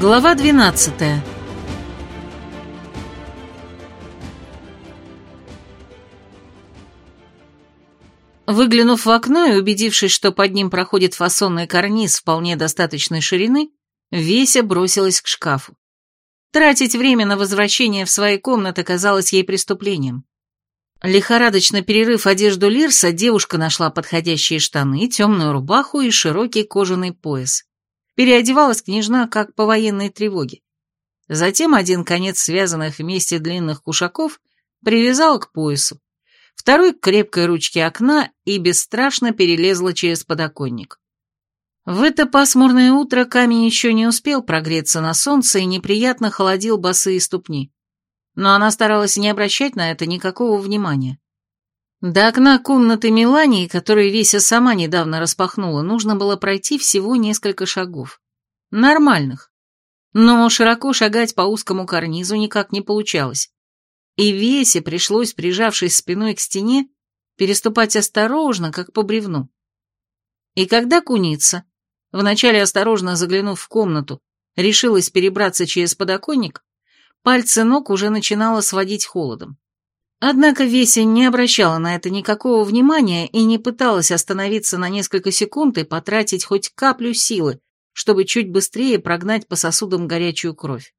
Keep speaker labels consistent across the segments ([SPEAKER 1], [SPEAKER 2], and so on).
[SPEAKER 1] Глава 12 Выглянув в окно и убедившись, что под ним проходит фасонный карниз вполне достаточной ширины, Веся бросилась к шкафу. Тратить время на возвращение в свои комнаты казалось ей преступлением. Лихорадочно перерыв одежду Лирса, девушка нашла подходящие штаны, темную рубаху и широкий кожаный пояс. Переодевалась княжна, как по военной тревоге. Затем один конец связанных вместе длинных кушаков привязала к поясу, второй к крепкой ручке окна и бесстрашно перелезла через подоконник. В это пасмурное утро камень еще не успел прогреться на солнце и неприятно холодил босые ступни. Но она старалась не обращать на это никакого внимания. До окна комнаты Мелании, которую Веся сама недавно распахнула, нужно было пройти всего несколько шагов. Нормальных. Но широко шагать по узкому карнизу никак не получалось. И Весе пришлось, прижавшись спиной к стене, переступать осторожно, как по бревну. И когда куница, вначале осторожно заглянув в комнату, решилась перебраться через подоконник, пальцы ног уже начинало сводить холодом. Однако Веся не обращала на это никакого внимания и не пыталась остановиться на несколько секунд и потратить хоть каплю силы, чтобы чуть быстрее прогнать по сосудам горячую кровь.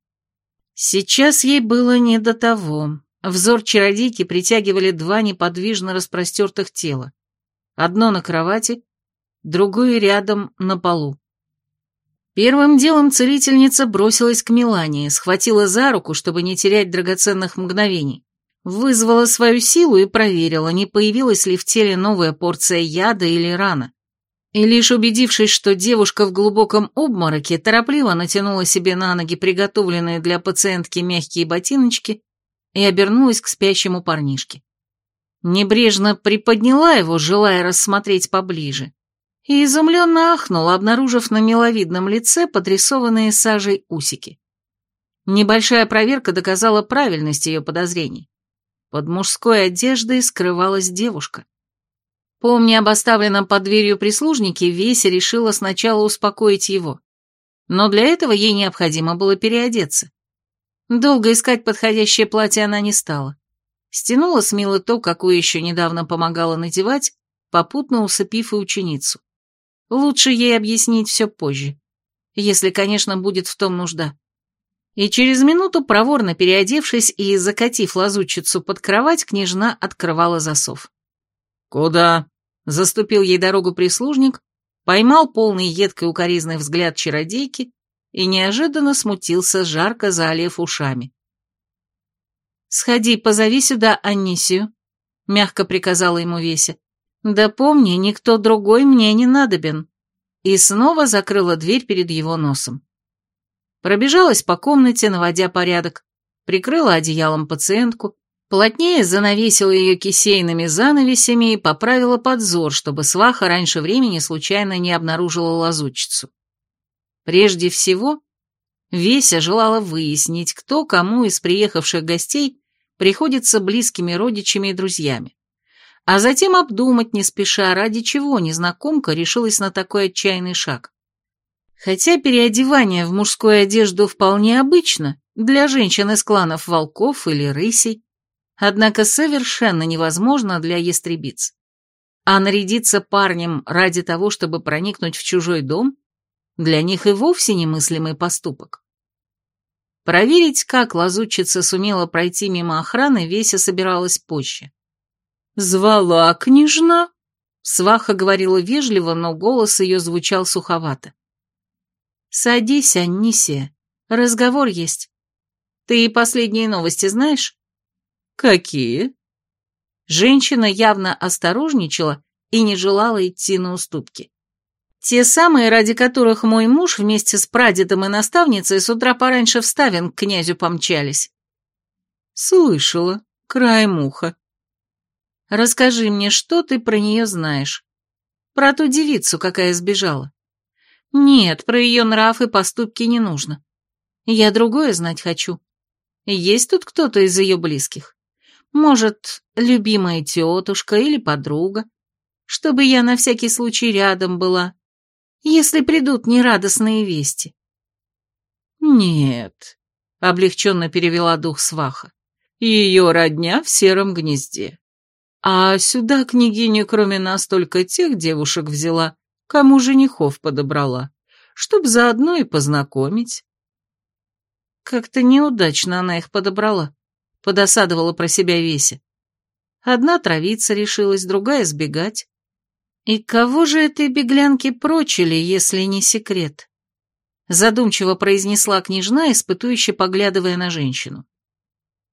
[SPEAKER 1] Сейчас ей было не до того. Взор чародейки притягивали два неподвижно распростертых тела. Одно на кровати, другое рядом на полу. Первым делом целительница бросилась к Милане, схватила за руку, чтобы не терять драгоценных мгновений. Вызвала свою силу и проверила, не появилась ли в теле новая порция яда или рана. И лишь убедившись, что девушка в глубоком обмороке, торопливо натянула себе на ноги приготовленные для пациентки мягкие ботиночки и обернулась к спящему парнишке. Небрежно приподняла его, желая рассмотреть поближе, и изумленно ахнула, обнаружив на миловидном лице подрисованные сажей усики. Небольшая проверка доказала правильность ее подозрений. Под мужской одеждой скрывалась девушка. Помня об оставленном под дверью прислужнике, Веся решила сначала успокоить его. Но для этого ей необходимо было переодеться. Долго искать подходящее платье она не стала. Стянула с Милы то, какую еще недавно помогала надевать, попутно усыпив и ученицу. Лучше ей объяснить все позже. Если, конечно, будет в том нужда. И через минуту, проворно переодевшись и закатив лазутчицу под кровать, княжна открывала засов.
[SPEAKER 2] «Куда?» — заступил ей дорогу прислужник,
[SPEAKER 1] поймал полный едкой укоризный взгляд чародейки и неожиданно смутился, жарко заолев ушами. «Сходи, позови сюда Аннисию», — мягко приказала ему Веся. «Да помни, никто другой мне не надобен». И снова закрыла дверь перед его носом. Пробежалась по комнате, наводя порядок, прикрыла одеялом пациентку, плотнее занавесила ее кисейными занавесями и поправила подзор, чтобы сваха раньше времени случайно не обнаружила лазутчицу. Прежде всего, Веся желала выяснить, кто кому из приехавших гостей приходится близкими родичами и друзьями, а затем обдумать не спеша, ради чего незнакомка решилась на такой отчаянный шаг. Хотя переодевание в мужскую одежду вполне обычно для женщин из кланов волков или рысей, однако совершенно невозможно для ястребиц. А нарядиться парнем ради того, чтобы проникнуть в чужой дом, для них и вовсе немыслимый поступок. Проверить, как лазутчица сумела пройти мимо охраны, Веся собиралась позже. «Звала княжна?» Сваха говорила вежливо, но голос ее звучал суховато. «Садись, Аннисия. Разговор есть. Ты последние новости знаешь?»
[SPEAKER 2] «Какие?»
[SPEAKER 1] Женщина явно осторожничала и не желала идти на уступки. Те самые, ради которых мой муж вместе с прадедом и наставницей с утра пораньше в Ставин к князю помчались.
[SPEAKER 2] Слышала, краем уха.
[SPEAKER 1] Расскажи мне, что ты про нее знаешь? Про ту девицу, какая сбежала. Нет, про ее нрав и поступки не нужно. Я другое знать хочу. Есть тут кто-то из ее близких? Может, любимая тетушка или подруга? Чтобы я на всякий случай рядом была, если придут нерадостные вести. Нет, облегченно перевела дух сваха. Ее родня в сером гнезде. А сюда княгиня кроме нас только тех девушек взяла, кому женихов подобрала, чтоб заодно и познакомить. Как-то неудачно она их подобрала, подосадовала про себя Веся. Одна травиться решилась, другая сбегать. И кого же этой беглянки прочили, если не секрет? Задумчиво произнесла княжна, испытующе поглядывая на женщину.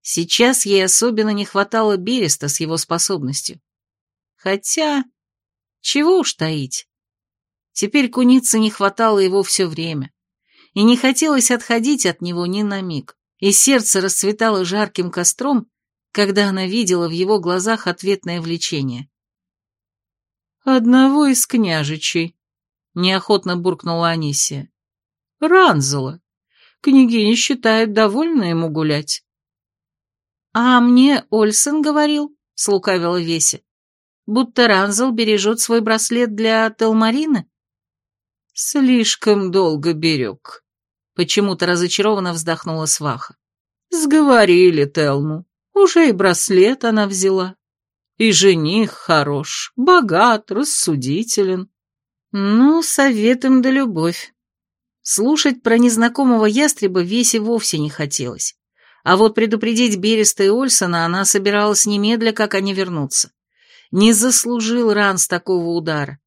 [SPEAKER 1] Сейчас ей особенно не хватало Береста с его способностью. Хотя, чего уж таить. Теперь куницы не хватало его все время. И не хотелось отходить от него ни на миг. И сердце расцветало жарким костром, когда она видела в его глазах ответное влечение. «Одного из княжичей», — неохотно буркнула Анисия. «Ранзела. Княгиня считает довольно ему гулять». «А мне Ольсен говорил», — слукавила Веся, «будто Ранзел бережет свой браслет для Телмарины». «Слишком долго берег», — почему-то разочарованно вздохнула сваха. «Сговорили Телму. Уже и браслет она взяла. И жених хорош, богат, рассудителен. Ну, советом да любовь». Слушать про незнакомого ястреба Весе вовсе не хотелось. А вот предупредить Береста и Ольсона она собиралась немедля, как они вернутся. Не заслужил Ранс такого удара.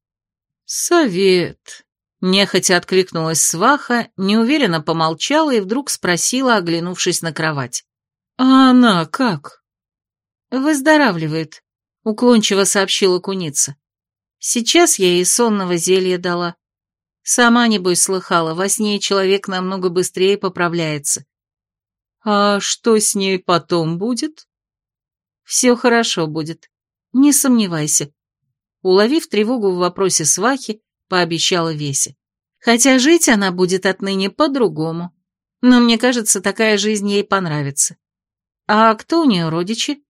[SPEAKER 1] «Совет», — нехотя откликнулась сваха, неуверенно помолчала и вдруг спросила, оглянувшись на кровать. «А она как?»
[SPEAKER 2] «Выздоравливает», — уклончиво сообщила куница. «Сейчас я ей сонного зелья дала. Сама, небось, слыхала, во сне человек намного быстрее поправляется.
[SPEAKER 1] А что с ней потом будет?
[SPEAKER 2] Все хорошо будет. Не сомневайся. Уловив тревогу в вопросе свахи, пообещала Веся. Хотя жить она будет отныне по-другому. Но мне кажется, такая жизнь ей понравится. А кто у нее родичи?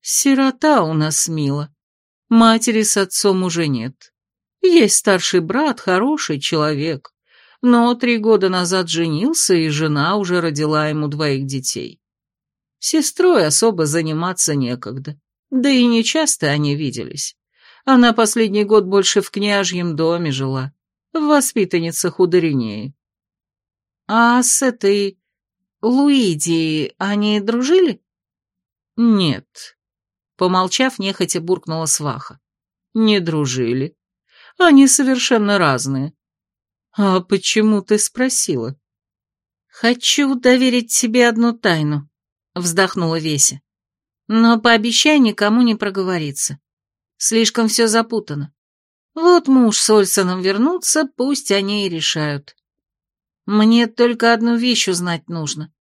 [SPEAKER 1] Сирота у нас, мила. Матери с отцом уже нет. Есть старший брат, хороший человек но три года назад женился, и жена уже родила ему двоих детей. Сестрой особо заниматься некогда, да и не часто они виделись. Она последний год больше в княжьем доме жила, в воспитанницах у Доринеи.
[SPEAKER 2] А с этой Луидией они дружили?
[SPEAKER 1] Нет. Помолчав, нехотя буркнула сваха. Не дружили. Они совершенно разные. «А почему ты спросила?»
[SPEAKER 2] «Хочу доверить тебе одну тайну», — вздохнула Веся. «Но пообещай никому не проговориться. Слишком все запутано. Вот муж с Ольсоном вернутся, пусть они и решают. Мне только одну вещь узнать нужно».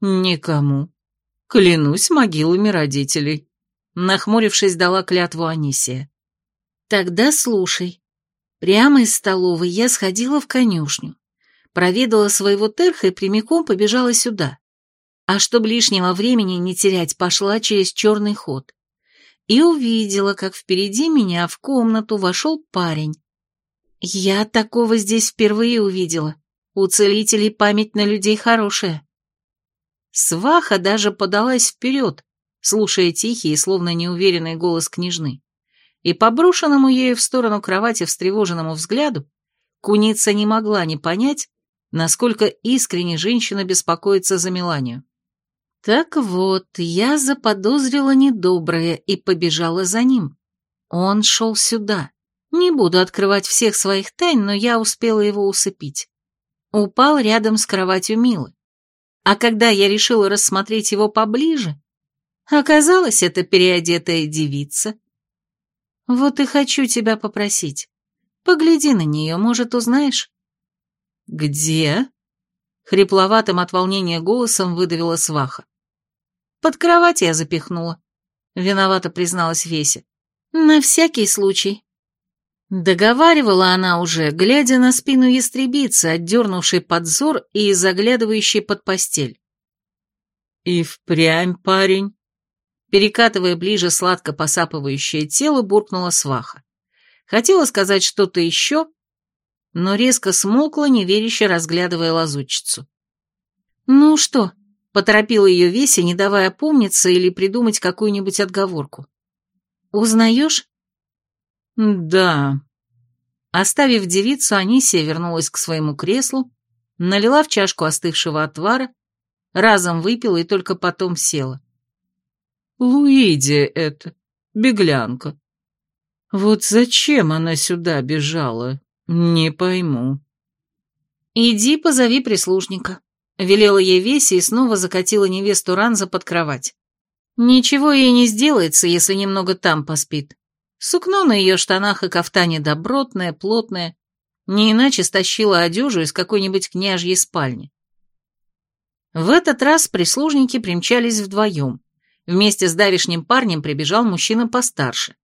[SPEAKER 1] «Никому. Клянусь могилами родителей», — нахмурившись, дала клятву Анисия.
[SPEAKER 2] «Тогда слушай. Прямо из столовой я сходила в конюшню, проведала своего терха и прямиком побежала сюда. А чтобы лишнего времени не терять, пошла через черный ход. И увидела, как впереди меня в комнату вошел парень. Я такого здесь впервые увидела. У целителей память на людей хорошая. Сваха даже подалась вперед, слушая тихий и словно неуверенный голос княжны и по брошенному ею в сторону кровати встревоженному взгляду куница не могла не понять, насколько искренне женщина беспокоится за Меланию. Так вот, я заподозрила недоброе и побежала за ним. Он шел сюда. Не буду открывать всех своих тайн, но я успела его усыпить. Упал рядом с кроватью Милы. А когда я решила рассмотреть его поближе, оказалось, это переодетая девица, вот и хочу тебя попросить. Погляди на нее, может, узнаешь?»
[SPEAKER 1] «Где?» — хрипловатым от волнения голосом выдавила сваха.
[SPEAKER 2] «Под кровать я запихнула», — виновато призналась Веся. «На всякий случай». Договаривала она уже, глядя на спину ястребицы, отдернувшей подзор и заглядывающей под постель.
[SPEAKER 1] «И впрямь парень», Перекатывая ближе сладко посапывающее тело, буркнула сваха. Хотела сказать что-то еще,
[SPEAKER 2] но резко смолкла, неверяще разглядывая лазутчицу. «Ну что?» — поторопила ее Веся, не давая помниться или придумать какую-нибудь отговорку. «Узнаешь?»
[SPEAKER 1] «Да».
[SPEAKER 2] Оставив девицу, Анисия вернулась к своему креслу, налила в чашку остывшего отвара, разом выпила и только потом села.
[SPEAKER 1] «Луидия это, беглянка. Вот зачем она сюда бежала, не пойму».
[SPEAKER 2] «Иди позови прислужника», — велела ей Веси и снова закатила невесту Ранза под кровать. «Ничего ей не сделается, если немного там поспит. Сукно на ее штанах и кафтане добротное, плотное, не иначе стащила одежу из какой-нибудь княжьей спальни. В этот раз прислужники примчались вдвоем. Вместе с давишним парнем прибежал мужчина постарше.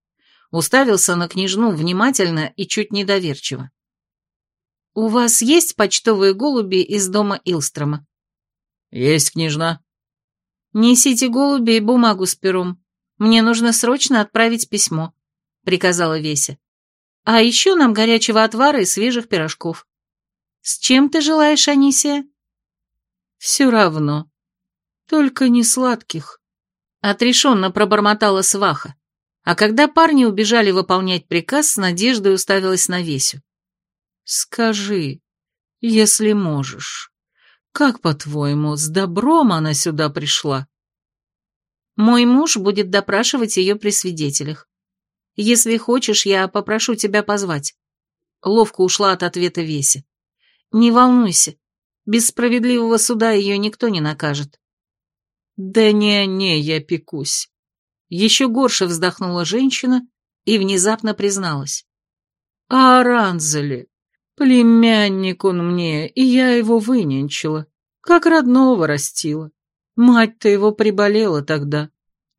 [SPEAKER 2] Уставился на княжну внимательно и чуть недоверчиво. «У вас есть почтовые голуби из дома Илстрома?»
[SPEAKER 1] «Есть, княжна».
[SPEAKER 2] «Несите голуби и бумагу с пером. Мне нужно срочно отправить письмо», — приказала Веся. «А еще нам горячего отвара и свежих пирожков. С чем ты желаешь, Анисия?»
[SPEAKER 1] «Все равно. Только не сладких», — отрешенно пробормотала сваха. А когда парни убежали выполнять приказ, с надеждой уставилась на Весю. «Скажи, если можешь, как, по-твоему, с добром она сюда пришла?»
[SPEAKER 2] «Мой муж будет допрашивать ее при свидетелях. Если хочешь, я попрошу тебя позвать». Ловко ушла от ответа Веси. «Не волнуйся, без справедливого суда ее никто не накажет».
[SPEAKER 1] «Да не-не, я пекусь».
[SPEAKER 2] Еще горше вздохнула женщина и внезапно призналась.
[SPEAKER 1] «А Ранзели, племянник он мне, и я его выненчила, как родного растила. Мать-то его приболела тогда».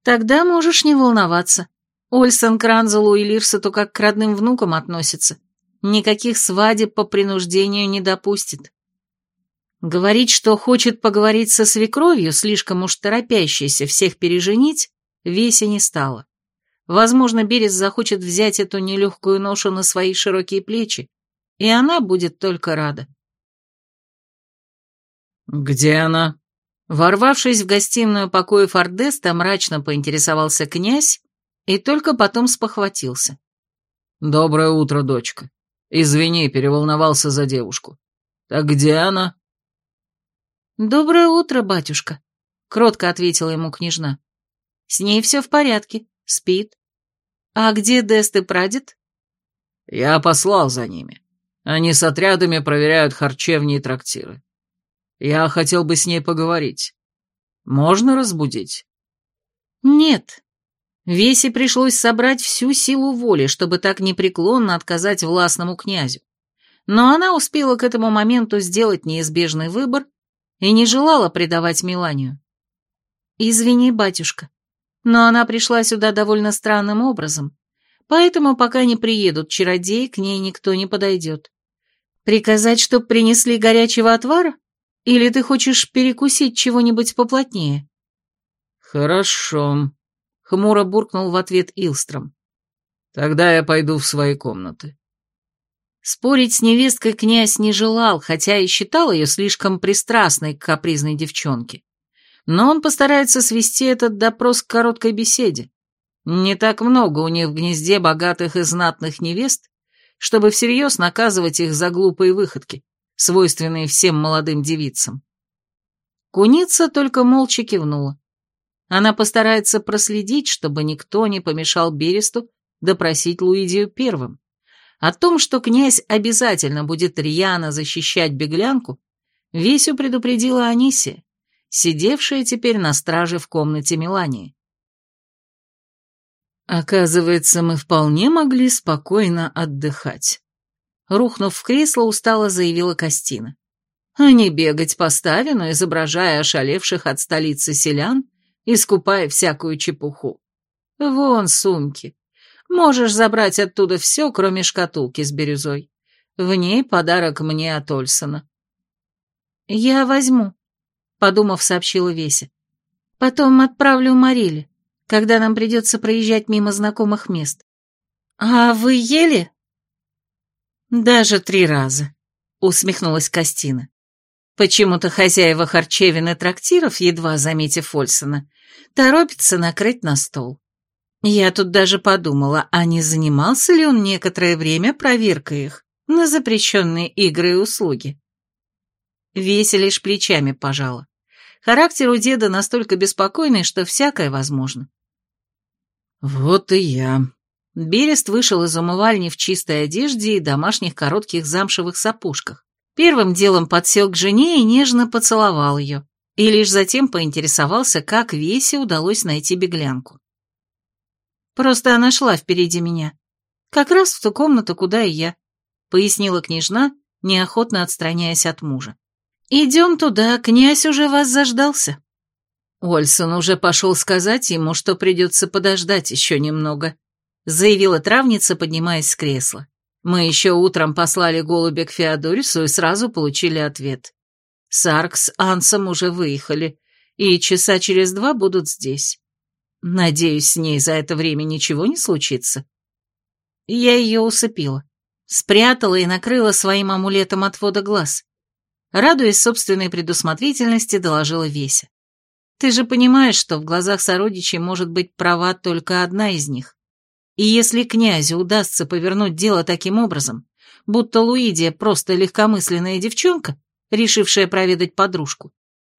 [SPEAKER 2] «Тогда можешь не волноваться. Ольсон к Ранзелу и Лирсету как к родным внукам относится. Никаких свадеб по принуждению не допустит. Говорить, что хочет поговорить со свекровью, слишком уж торопящейся всех переженить, Весе не стало. Возможно, Берес захочет взять эту нелегкую ношу на свои широкие плечи, и она будет только рада.
[SPEAKER 1] «Где она?»
[SPEAKER 2] Ворвавшись в гостиную покоя Фордеста, мрачно поинтересовался князь и только потом спохватился.
[SPEAKER 1] «Доброе утро, дочка. Извини, переволновался за девушку. Так где она?»
[SPEAKER 2] «Доброе утро, батюшка», — кротко ответила ему княжна. «С ней все в порядке, спит. А где Дест и прадед?»
[SPEAKER 1] «Я послал за ними. Они с отрядами проверяют харчевни и трактиры. Я хотел бы с ней поговорить. Можно разбудить?»
[SPEAKER 2] «Нет», Весе пришлось собрать всю силу воли, чтобы так непреклонно отказать властному князю. Но она успела к этому моменту сделать неизбежный выбор и не желала предавать Миланию. «Извини, батюшка, но она пришла сюда довольно странным образом, поэтому пока не приедут чародеи, к ней никто не подойдет. Приказать, чтоб принесли горячего отвара? Или ты хочешь перекусить чего-нибудь поплотнее?»
[SPEAKER 1] «Хорошо»,
[SPEAKER 2] Хмуро буркнул в ответ Илстром.
[SPEAKER 1] «Тогда я пойду в свои комнаты».
[SPEAKER 2] Спорить с невесткой князь не желал, хотя и считал ее слишком пристрастной к капризной девчонке. Но он постарается свести этот допрос к короткой беседе. Не так много у них в гнезде богатых и знатных невест, чтобы всерьез наказывать их за глупые выходки, свойственные всем молодым девицам. Куница только молча кивнула. Она постарается проследить, чтобы никто не помешал Бересту допросить Луидию первым. О том, что князь обязательно будет рьяно защищать беглянку, Весю предупредила Анисия, сидевшая теперь на страже в комнате Мелании.
[SPEAKER 1] Оказывается, мы вполне могли спокойно отдыхать.
[SPEAKER 2] Рухнув в кресло, устало заявила Костина.
[SPEAKER 1] А не бегать по Ставину, изображая ошалевших от столицы селян и скупая всякую чепуху. Вон сумки. Можешь забрать оттуда все, кроме шкатулки с бирюзой. В ней подарок мне от Ольсона.
[SPEAKER 2] «Я возьму», — подумав, сообщила Веся. «Потом отправлю Мариле, когда нам придется проезжать мимо знакомых мест. А вы ели?» «Даже три раза», — усмехнулась Костина. Почему-то хозяева харчевин трактиров, едва заметив Ольсона, торопятся накрыть на стол. Я тут даже подумала, а не занимался ли он некоторое время проверкой их на запрещенные игры и услуги. Веся лишь плечами пожала. Характер у деда настолько беспокойный, что всякое возможно.
[SPEAKER 1] «Вот и я».
[SPEAKER 2] Берест вышел из умывальни в чистой одежде и домашних коротких замшевых сапожках. Первым делом подсел к жене и нежно поцеловал ее, и лишь затем поинтересовался, как Весе удалось найти беглянку. «Просто она шла впереди меня, как раз в ту комнату, куда и я», пояснила княжна, неохотно отстраняясь от мужа. «Идем туда, князь уже вас заждался». Ольсон уже пошел сказать ему, что придется подождать еще немного, заявила травница, поднимаясь с кресла. Мы еще утром послали голубя к Феодорису и сразу получили ответ. Сарк с Ансом уже выехали, и часа через два будут здесь. Надеюсь, с ней за это время ничего не случится. Я ее усыпила, спрятала и накрыла своим амулетом отвода глаз. Радуясь собственной предусмотрительности, доложила Веся. Ты же понимаешь, что в глазах сородичей может быть права только одна из них. И если князю удастся повернуть дело таким образом, будто Луидия просто легкомысленная девчонка, решившая проведать подружку,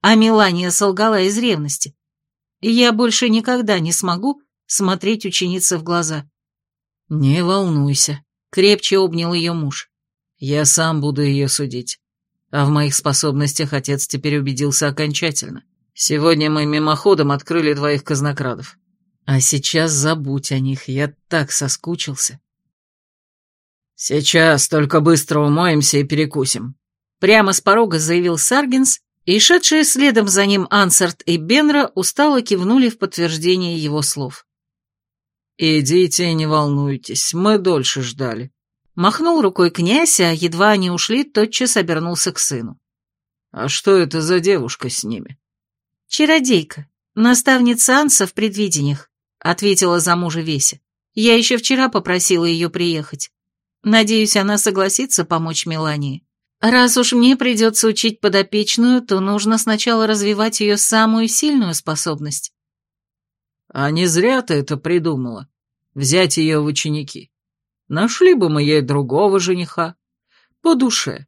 [SPEAKER 2] а Мелания солгала из ревности, я больше никогда не смогу смотреть ученице в глаза.
[SPEAKER 1] «Не волнуйся», — крепче обнял ее муж. «Я сам буду ее судить. А в моих способностях отец теперь убедился окончательно. Сегодня мы мимоходом открыли двоих казнокрадов. А сейчас забудь о них, я так соскучился. Сейчас только быстро умоемся и перекусим.
[SPEAKER 2] Прямо с порога заявил Саргинс, и шедшие следом за ним Ансарт и Бенра устало кивнули в подтверждение его слов.
[SPEAKER 1] «Идите, не волнуйтесь, мы дольше ждали».
[SPEAKER 2] Махнул рукой князь, а едва они ушли, тотчас обернулся к сыну.
[SPEAKER 1] «А что это за девушка с ними?»
[SPEAKER 2] «Чародейка, наставница Анса в предвидениях ответила за мужа Веся. Я еще вчера попросила ее приехать. Надеюсь, она согласится помочь Мелании. Раз уж мне придется учить подопечную, то нужно сначала развивать ее самую сильную способность.
[SPEAKER 1] А не зря ты это придумала. Взять ее в ученики. Нашли бы мы ей другого жениха. По душе.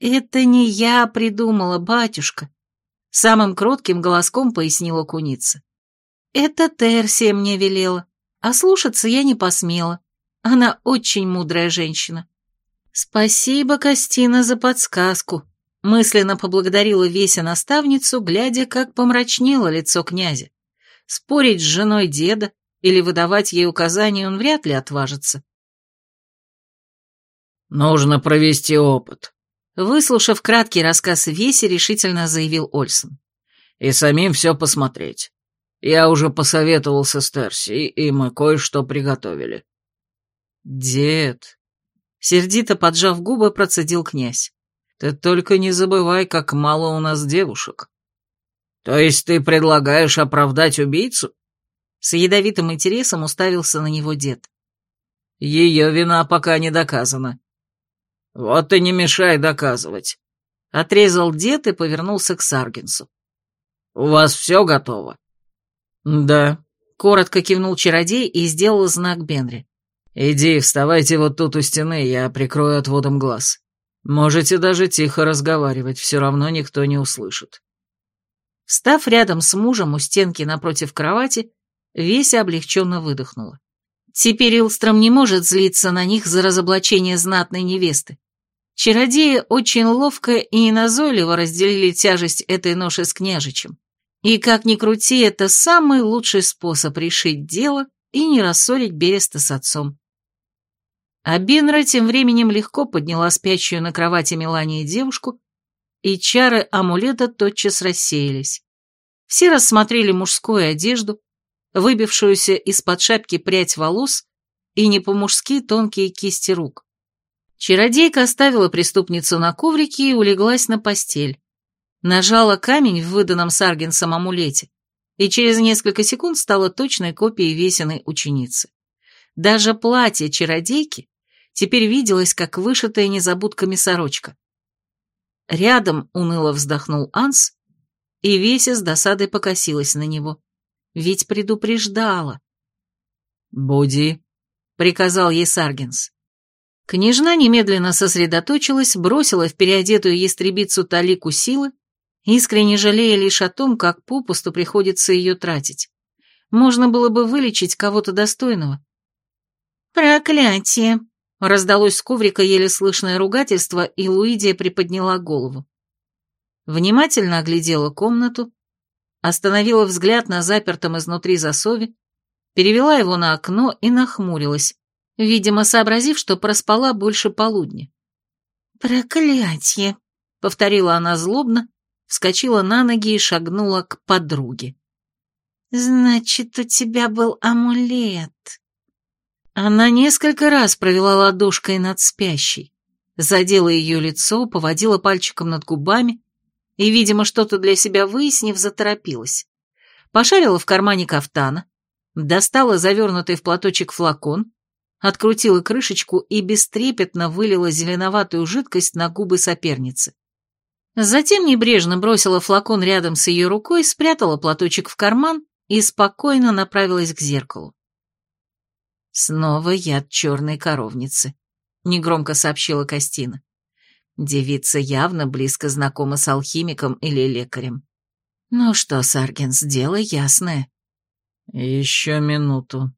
[SPEAKER 2] Это не я придумала, батюшка. Самым кротким голоском пояснила куница. Это Терсия мне велела, а слушаться я не посмела. Она очень мудрая женщина. Спасибо, Костина, за подсказку. Мысленно поблагодарила Веся наставницу, глядя, как помрачнело лицо князя. Спорить с женой деда или выдавать ей указания он вряд ли отважится.
[SPEAKER 1] «Нужно провести опыт», —
[SPEAKER 2] выслушав краткий рассказ Веси, решительно заявил Ольсон.
[SPEAKER 1] «И самим все посмотреть. Я уже посоветовался с Терси, и мы кое-что приготовили».
[SPEAKER 2] «Дед», — сердито поджав губы, процедил князь, —
[SPEAKER 1] «ты только не забывай, как мало у нас девушек». «То есть ты предлагаешь оправдать убийцу?»
[SPEAKER 2] С ядовитым интересом уставился на него дед.
[SPEAKER 1] «Ее вина пока не доказана». «Вот и не мешай доказывать», — отрезал дед и повернулся к Саргинсу. «У вас все готово?»
[SPEAKER 2] «Да», — коротко кивнул чародей и сделал знак Бенри.
[SPEAKER 1] «Иди, вставайте вот тут у стены, я прикрою отводом глаз. Можете даже тихо разговаривать, все равно никто не услышит».
[SPEAKER 2] Встав рядом с мужем у стенки напротив кровати, Веся облегченно выдохнула. Теперь Илстром не может злиться на них за разоблачение знатной невесты. Чародеи очень ловко и назойливо разделили тяжесть этой ноши с княжичем. И как ни крути, это самый лучший способ решить дело и не рассорить Береста с отцом. А Бенра тем временем легко подняла спящую на кровати Мелании девушку, и чары амулета тотчас рассеялись. Все рассмотрели мужскую одежду, выбившуюся из-под шапки прядь волос и не по-мужски тонкие кисти рук. Чародейка оставила преступницу на коврике и улеглась на постель, Нажала камень в выданном Саргенсом амулете, и через несколько секунд стала точной копией весенной ученицы. Даже платье чародейки
[SPEAKER 1] теперь виделась, как вышитая незабудками сорочка. Рядом уныло вздохнул Анс, и Веся с досадой покосилась на него. Ведь предупреждала.
[SPEAKER 2] «Буди», — приказал ей Саргенс.
[SPEAKER 1] Княжна немедленно сосредоточилась, бросила в переодетую ястребицу талику силы, искренне жалея лишь о том, как попусту приходится ее тратить. Можно было бы вылечить кого-то достойного.
[SPEAKER 3] «Проклятие!»
[SPEAKER 1] — раздалось с коврика еле слышное ругательство, и Луидия приподняла голову. Внимательно оглядела комнату, остановила взгляд на запертом изнутри засове, перевела его на окно и нахмурилась, видимо, сообразив, что проспала больше полудня.
[SPEAKER 3] «Проклятие!»
[SPEAKER 1] — повторила она злобно, вскочила на ноги и шагнула к подруге.
[SPEAKER 3] «Значит, у тебя был амулет».
[SPEAKER 1] Она несколько раз провела ладошкой над спящей, задела ее лицо, поводила пальчиком над губами и, видимо, что-то для себя выяснив, заторопилась. Пошарила в кармане кафтана, достала завернутый в платочек флакон, открутила крышечку и бестрепетно вылила зеленоватую жидкость на губы соперницы. Затем небрежно бросила флакон рядом с ее рукой, спрятала платочек в карман и спокойно направилась к зеркалу. «Снова яд черной коровницы», — негромко сообщила Костина. Девица явно близко знакома с алхимиком или лекарем. «Ну что, Саргенс, дело ясное».
[SPEAKER 2] «Еще минуту», —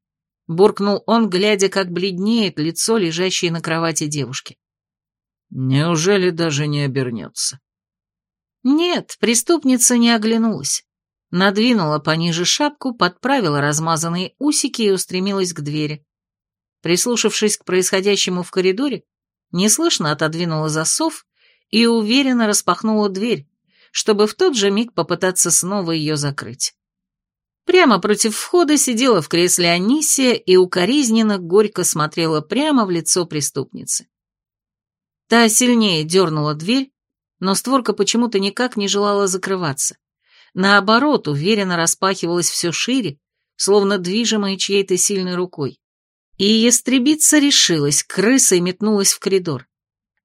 [SPEAKER 1] буркнул он, глядя, как бледнеет лицо, лежащее на кровати девушки.
[SPEAKER 2] «Неужели даже не обернется?»
[SPEAKER 1] Нет, преступница не оглянулась. Надвинула пониже шапку, подправила размазанные усики и устремилась к двери. Прислушавшись к происходящему в коридоре, неслышно отодвинула засов и уверенно распахнула дверь, чтобы в тот же миг попытаться снова ее закрыть. Прямо против входа сидела в кресле Анисия и укоризненно горько смотрела прямо в лицо преступницы. Та сильнее дернула дверь, но створка почему-то никак не желала закрываться. Наоборот, уверенно распахивалась все шире, словно движимая чьей-то сильной рукой. И ястребица решилась, крысой метнулась в коридор.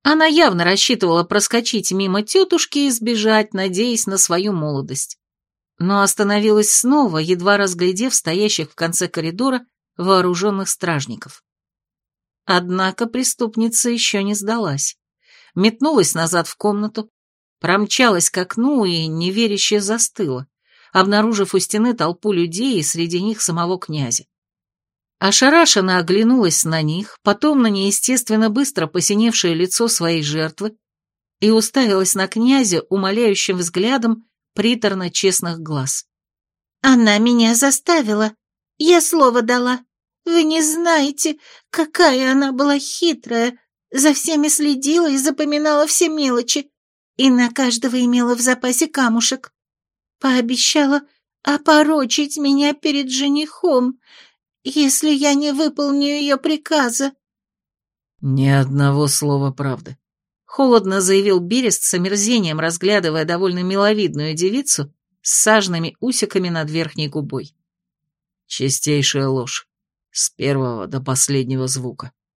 [SPEAKER 1] Она явно рассчитывала проскочить мимо тетушки и сбежать, надеясь на свою молодость. Но остановилась снова, едва разглядев стоящих в конце коридора вооруженных стражников. Однако преступница еще не сдалась метнулась назад в комнату, промчалась к окну и неверяще застыла, обнаружив у стены толпу людей и среди них самого князя. Ошарашенно оглянулась на них, потом на неестественно быстро посиневшее лицо своей жертвы и уставилась на князя умоляющим взглядом приторно-честных глаз.
[SPEAKER 3] «Она меня заставила. Я слово дала. Вы не знаете, какая она была хитрая, за всеми следила и запоминала все мелочи, и на каждого имела в запасе камушек. Пообещала опорочить меня перед женихом, если я не выполню ее приказа.
[SPEAKER 2] «Ни одного слова правды», —
[SPEAKER 1] холодно заявил Берест с омерзением, разглядывая довольно миловидную девицу с сажными усиками над верхней губой.
[SPEAKER 2] «Чистейшая ложь, с первого до последнего звука».